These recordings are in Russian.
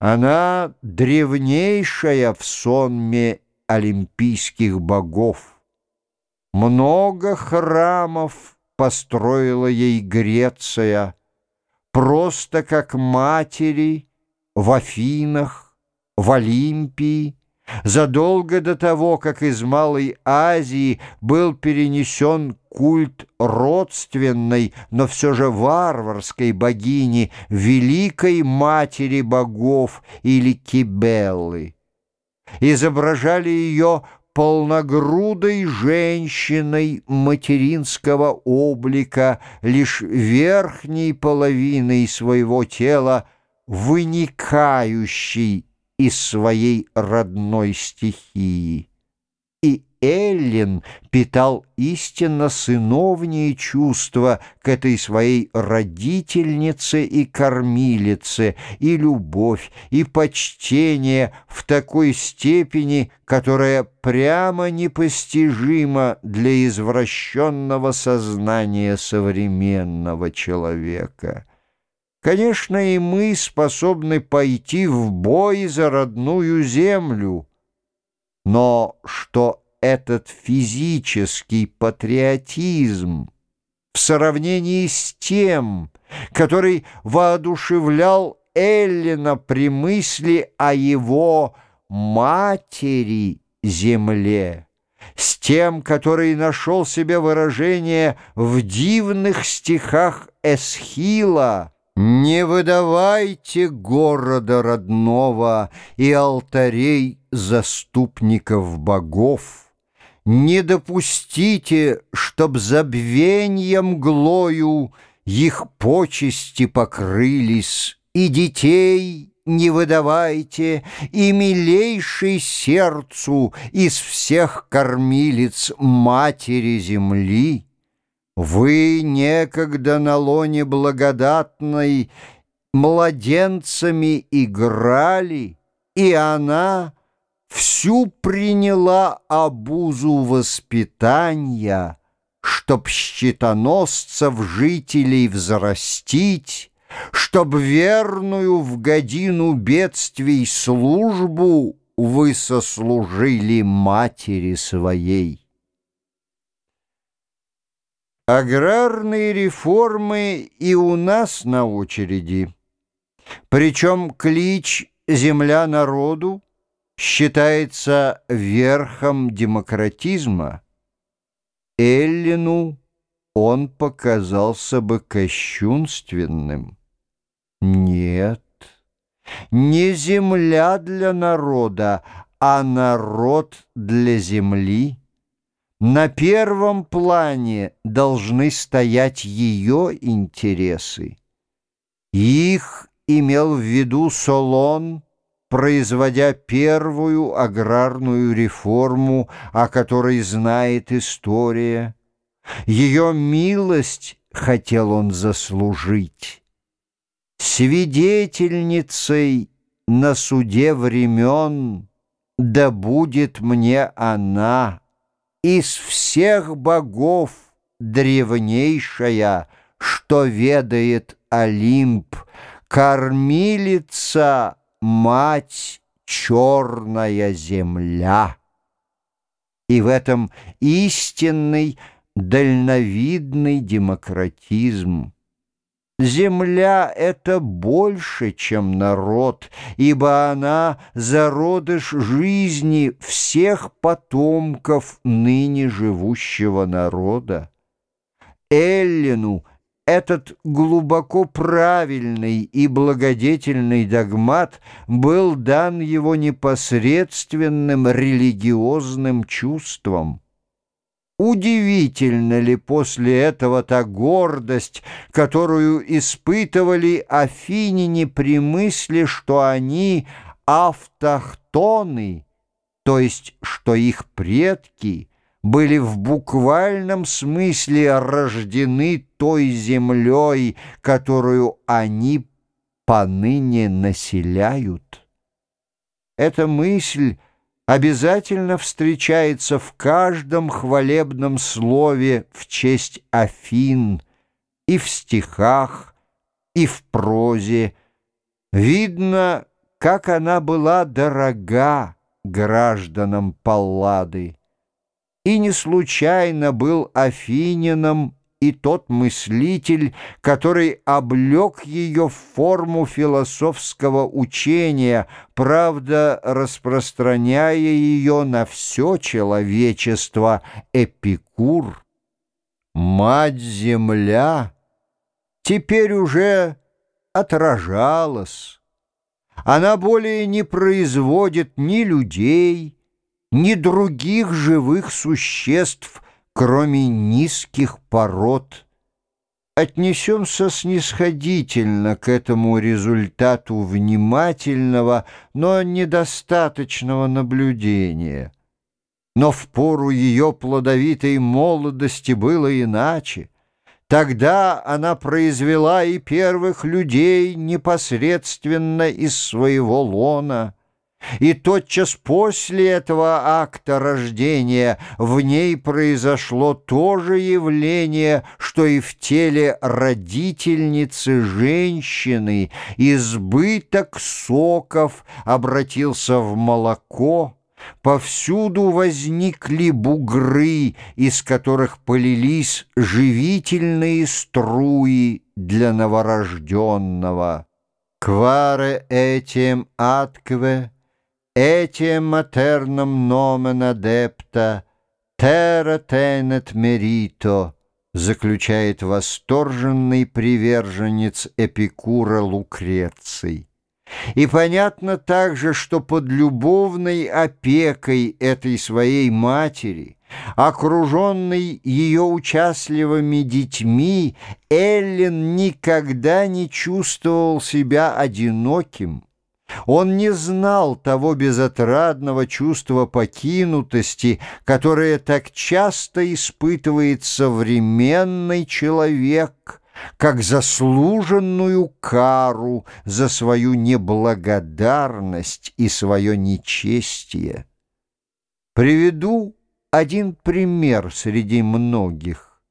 Она древнейшая в сонме олимпийских богов. Много храмов построила ей Греция, просто как матери в Афинах, в Олимпии, задолго до того, как из Малой Азии был перенесен культ родственной, но все же варварской богини, великой матери богов или Кибеллы. Изображали ее полногрудой женщиной материнского облика, лишь верхней половиной своего тела, выникающей из своей родной стихии. И Эллин питал истинно сыновние чувства к этой своей родительнице и кормилице, и любовь, и почтение в такой степени, которая прямо непостижима для извращенного сознания современного человека. Конечно, и мы способны пойти в бой за родную землю, но что этот физический патриотизм в сравнении с тем, который воодушевлял Эллина при мысли о его матери земле, с тем, который нашел себе выражение в дивных стихах Эсхила, не выдавайте города родного и алтарей заступников богов. Не допустите, чтоб забвеньем глою их почести покрылись, и детей не выдавайте, и милейшей сердцу из всех кормилец матери земли. Вы некогда на лоне благодатной Младенцами играли, и она Всю приняла обузу воспитания, Чтоб щитоносцев жителей взрастить, Чтоб верную в годину бедствий службу Вы сослужили матери своей. Аграрные реформы и у нас на очереди. Причем клич «Земля народу» считается верхом демократизма. Эллину он показался бы кощунственным. Нет, не земля для народа, а народ для земли. На первом плане должны стоять ее интересы. Их имел в виду Солон, производя первую аграрную реформу, о которой знает история. Ее милость хотел он заслужить. Свидетельницей на суде времен да будет мне она — из всех богов древнейшая, что ведает Олимп, кормилица, мать, черная земля. И в этом истинный, дальновидный демократизм. Земля — это больше, чем народ, ибо она — зародыш жизни всех потомков ныне живущего народа. Эллину этот глубоко правильный и благодетельный догмат был дан его непосредственным религиозным чувством. Удивительно ли после этого та гордость, которую испытывали афиняне при мысли, что они автохтоны, то есть что их предки были в буквальном смысле рождены той землей, которую они поныне населяют? Эта мысль — обязательно встречается в каждом хвалебном слове в честь Афин, и в стихах, и в прозе. Видно, как она была дорога гражданам Паллады. И не случайно был Афинином и тот мыслитель, который облег ее в форму философского учения, правда, распространяя ее на все человечество, Эпикур. Мать-Земля теперь уже отражалась. Она более не производит ни людей, ни других живых существ, кроме низких пород. Отнесемся снисходительно к этому результату внимательного, но недостаточного наблюдения. Но в пору ее плодовитой молодости было иначе. Тогда она произвела и первых людей непосредственно из своего лона — и тотчас после этого акта рождения в ней произошло то же явление, что и в теле родительницы женщины. Избыток соков обратился в молоко, Повсюду возникли бугры, из которых полились живительные струи для новорожденного. «Кваре этим аткве» Этим матерном nomen adepta terra tenet merito, заключает восторженный приверженец Эпикура Лукреций. И понятно также, что под любовной опекой этой своей матери, окруженный ее участливыми детьми, Эллен никогда не чувствовал себя одиноким, он не знал того безотрадного чувства покинутости, которое так часто испытывает современный человек, как заслуженную кару за свою неблагодарность и свое нечестие. Приведу один пример среди многих.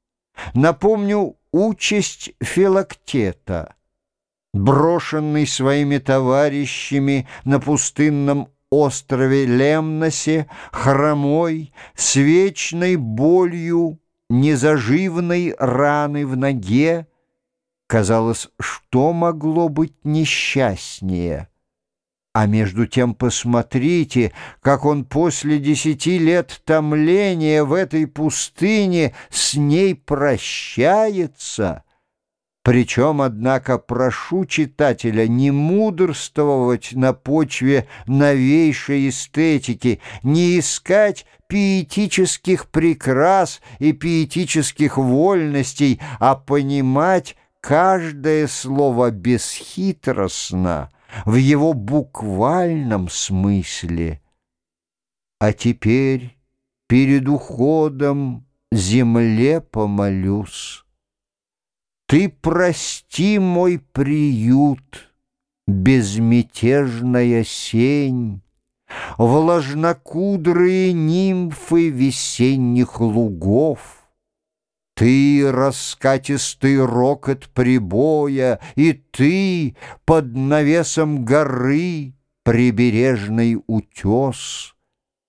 Напомню участь Филактета — брошенный своими товарищами на пустынном острове Лемносе, хромой, с вечной болью, незаживной раны в ноге, казалось, что могло быть несчастнее. А между тем посмотрите, как он после десяти лет томления в этой пустыне с ней прощается — причем, однако, прошу читателя не мудрствовать на почве новейшей эстетики, не искать пиетических прекрас и пиетических вольностей, а понимать каждое слово бесхитростно, в его буквальном смысле. А теперь перед уходом земле помолюсь. Ты прости мой приют, безмятежная сень, Влажнокудрые нимфы весенних лугов. Ты раскатистый рокот прибоя, И ты под навесом горы Прибережный утес —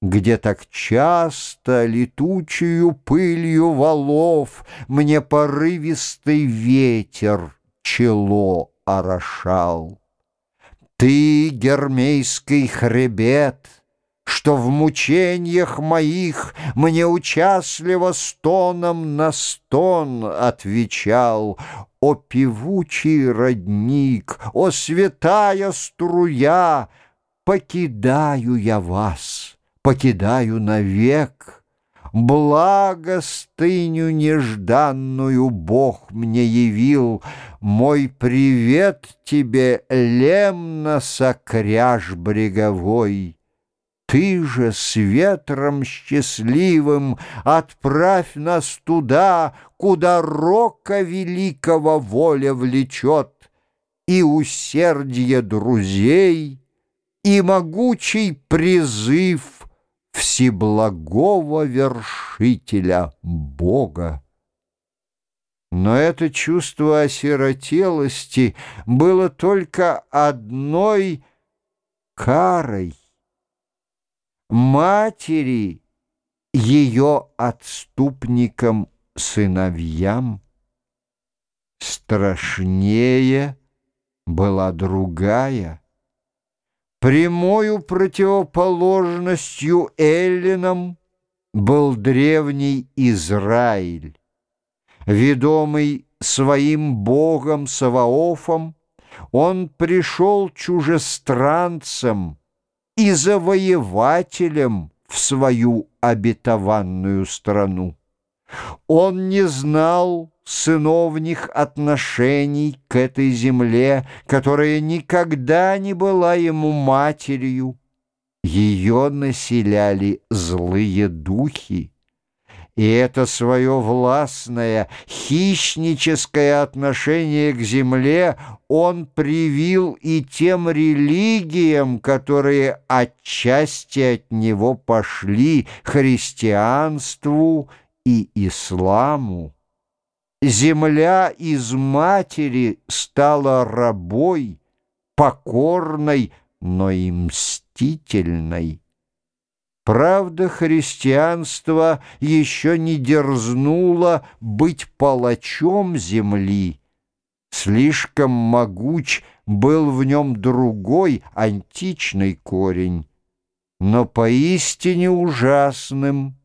где так часто летучую пылью валов Мне порывистый ветер чело орошал. Ты, гермейский хребет, Что в мучениях моих Мне участливо стоном на стон отвечал, О певучий родник, о святая струя, Покидаю я вас покидаю навек. Благостыню нежданную Бог мне явил, Мой привет тебе, Лемноса, кряж бреговой. Ты же с ветром счастливым Отправь нас туда, Куда рока великого воля влечет, И усердие друзей, и могучий призыв — всеблагого вершителя Бога. Но это чувство осиротелости было только одной карой, матери ее отступникам сыновьям. Страшнее была другая. Прямою противоположностью эллинам был древний Израиль, ведомый своим богом Саваофом, он пришел чужестранцем и завоевателем в свою обетованную страну. Он не знал сыновних отношений к этой земле, которая никогда не была ему матерью. Ее населяли злые духи. И это свое властное, хищническое отношение к земле он привил и тем религиям, которые отчасти от него пошли, христианству и исламу. Земля из матери стала рабой, покорной, но и мстительной. Правда, христианство еще не дерзнуло быть палачом земли. Слишком могуч был в нем другой античный корень, но поистине ужасным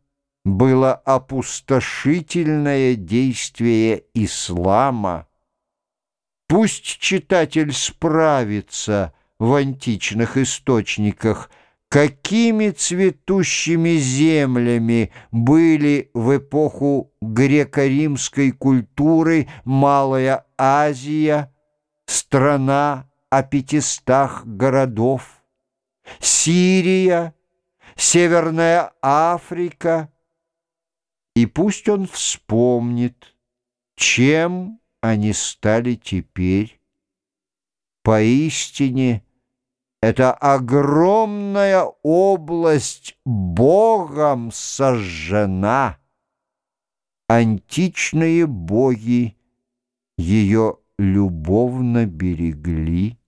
было опустошительное действие ислама. Пусть читатель справится в античных источниках – какими цветущими землями были в эпоху греко-римской культуры Малая Азия, страна о пятистах городов, Сирия, Северная Африка, и пусть он вспомнит, чем они стали теперь. Поистине, это огромная область Богом сожжена. Античные боги ее любовно берегли.